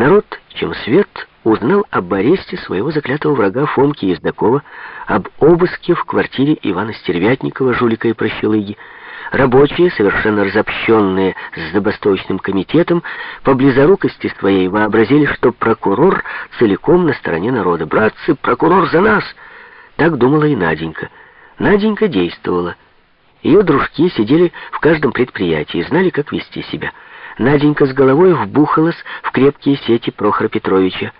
Народ, чем свет, узнал об аресте своего заклятого врага Фомки Ездакова, об обыске в квартире Ивана Стервятникова, жулика и прощелыги. Рабочие, совершенно разобщенные с забастовочным комитетом, по близорукости своей вообразили, что прокурор целиком на стороне народа. «Братцы, прокурор за нас!» Так думала и Наденька. Наденька действовала. Ее дружки сидели в каждом предприятии, знали, как вести себя. Наденька с головой вбухалась в крепкие сети Прохора Петровича.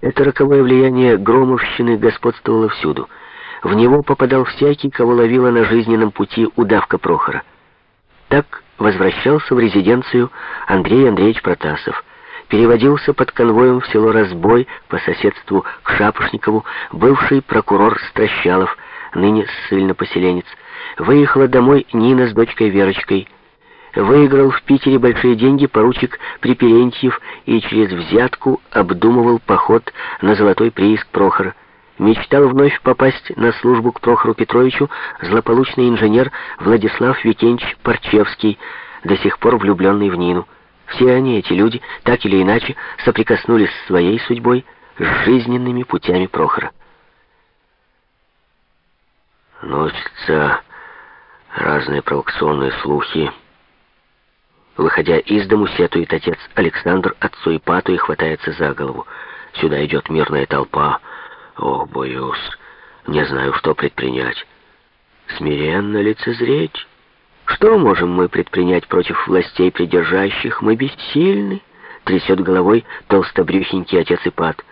Это роковое влияние Громовщины господствовало всюду. В него попадал всякий, кого ловила на жизненном пути удавка Прохора. Так возвращался в резиденцию Андрей Андреевич Протасов. Переводился под конвоем в село Разбой по соседству к Шапошникову бывший прокурор Стращалов, ныне ссыльно-поселенец. Выехала домой Нина с дочкой Верочкой. Выиграл в Питере большие деньги поручик Приперентьев и через взятку обдумывал поход на золотой прииск Прохора. Мечтал вновь попасть на службу к Прохору Петровичу злополучный инженер Владислав Викентьевич Парчевский, до сих пор влюбленный в Нину. Все они, эти люди, так или иначе, соприкоснулись с своей судьбой, с жизненными путями Прохора. Носятся разные провокационные слухи. Выходя из дому, сетует отец Александр отцу Ипату и хватается за голову. Сюда идет мирная толпа. Ох, боюсь, не знаю, что предпринять. Смиренно лицезреть. Что можем мы предпринять против властей придержащих? Мы бессильны. Трясет головой толстобрюхенький отец Ипат.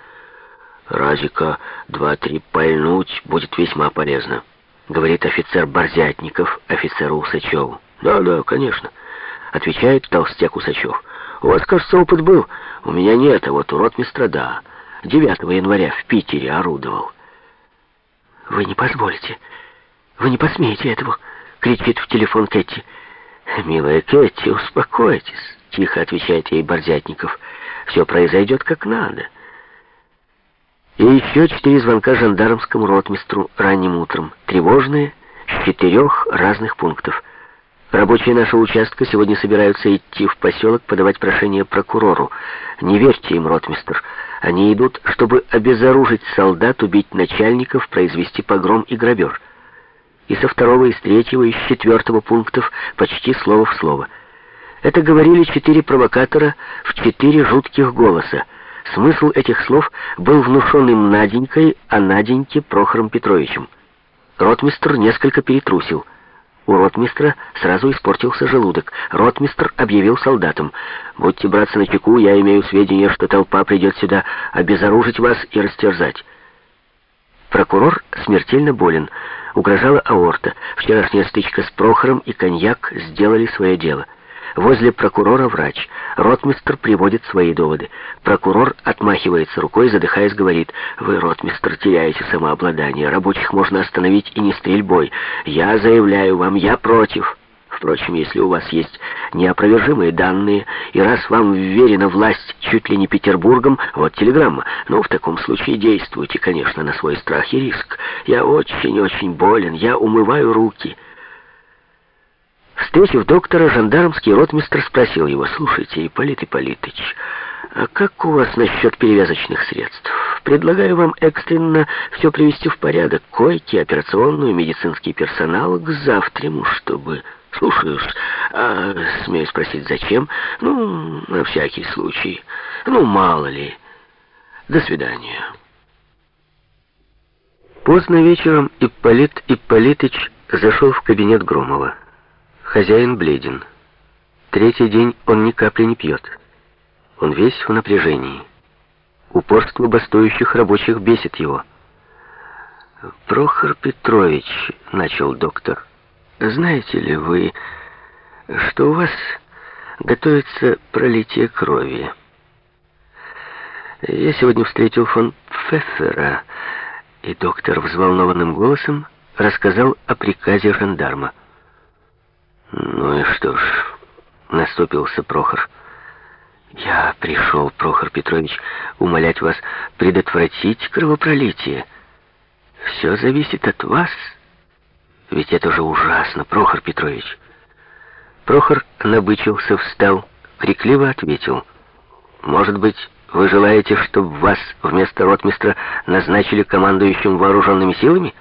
Разика два-три пальнуть будет весьма полезно. Говорит офицер Борзятников офицеру Усачеву. Да-да, конечно. Отвечает толстяк Усачев. У вас, кажется, опыт был. У меня нет, а вот у ротмистра да. 9 января в Питере орудовал. «Вы не позволите. Вы не посмеете этого!» — кричит в телефон Кэти. «Милая Кэти, успокойтесь», — тихо отвечает ей Борзятников. «Все произойдет как надо». И еще четыре звонка жандармскому ротмистру ранним утром. Тревожные, с четырех разных пунктов. Рабочие нашего участка сегодня собираются идти в поселок подавать прошение прокурору. Не верьте им, ротмистр. Они идут, чтобы обезоружить солдат, убить начальников, произвести погром и грабеж. И со второго, и с третьего, и с четвертого пунктов почти слово в слово. Это говорили четыре провокатора в четыре жутких голоса. Смысл этих слов был внушен им Наденькой, а Наденьке Прохором Петровичем. Ротмистр несколько перетрусил. У ротмистра сразу испортился желудок. Ротмистр объявил солдатам. «Будьте, братцы, начеку, я имею сведения, что толпа придет сюда обезоружить вас и растерзать». Прокурор смертельно болен. Угрожала аорта. Вчерашняя стычка с Прохором и коньяк сделали свое дело. Возле прокурора врач. Ротмистр приводит свои доводы. Прокурор отмахивается рукой, задыхаясь, говорит, «Вы, ротмистр, теряете самообладание. Рабочих можно остановить и не стрельбой. Я заявляю вам, я против». Впрочем, если у вас есть неопровержимые данные, и раз вам вверена власть чуть ли не Петербургом, вот телеграмма. Ну, в таком случае действуйте, конечно, на свой страх и риск. Я очень-очень болен, я умываю руки». Встретив доктора, жандармский ротмистр спросил его, «Слушайте, Ипполит Ипполитыч, а как у вас насчет перевязочных средств? Предлагаю вам экстренно все привести в порядок. Койки, операционную, медицинский персонал к завтраму, чтобы...» «Слушаюсь. А, смею спросить, зачем? Ну, на всякий случай. Ну, мало ли. До свидания». Поздно вечером Ипполит Ипполитыч зашел в кабинет Громова. Хозяин бледен. Третий день он ни капли не пьет. Он весь в напряжении. Упорство бастующих рабочих бесит его. «Прохор Петрович», — начал доктор, — «знаете ли вы, что у вас готовится пролитие крови?» Я сегодня встретил фон Пфеффера, и доктор взволнованным голосом рассказал о приказе жандарма. «Ну и что ж», — наступился Прохор. «Я пришел, Прохор Петрович, умолять вас предотвратить кровопролитие. Все зависит от вас. Ведь это же ужасно, Прохор Петрович». Прохор набычился, встал, крикливо ответил. Может быть, вы желаете, чтобы вас вместо ротмистра назначили командующим вооруженными силами?